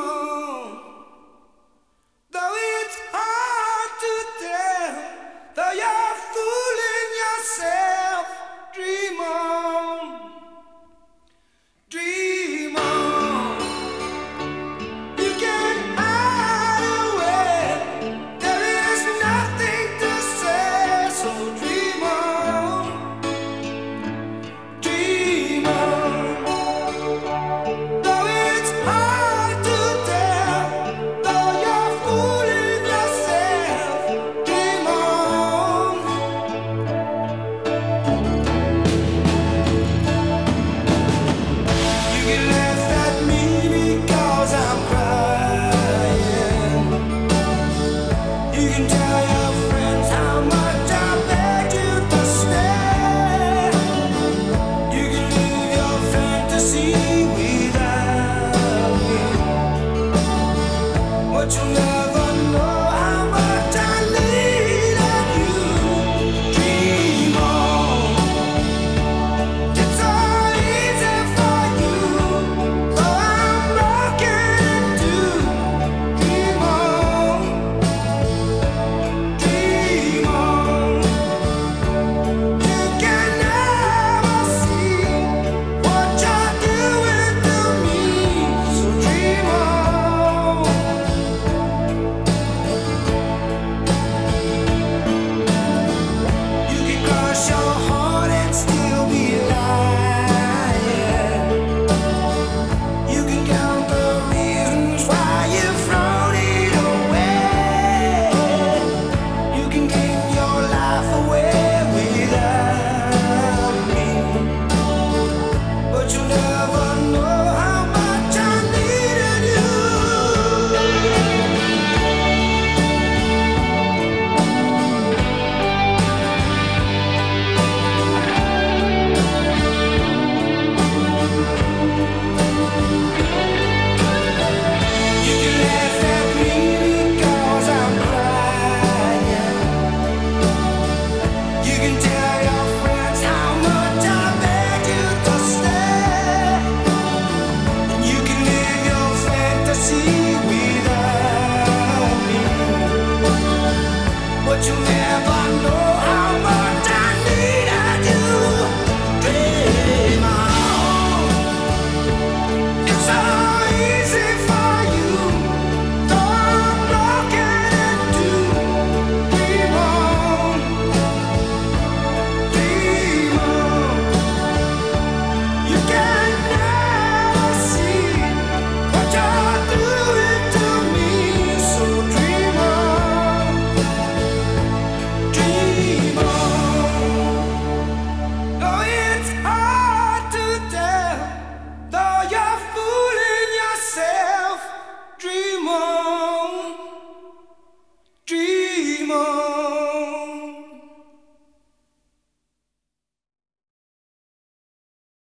home. Dream on.